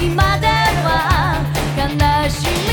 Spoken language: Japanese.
今では悲しい。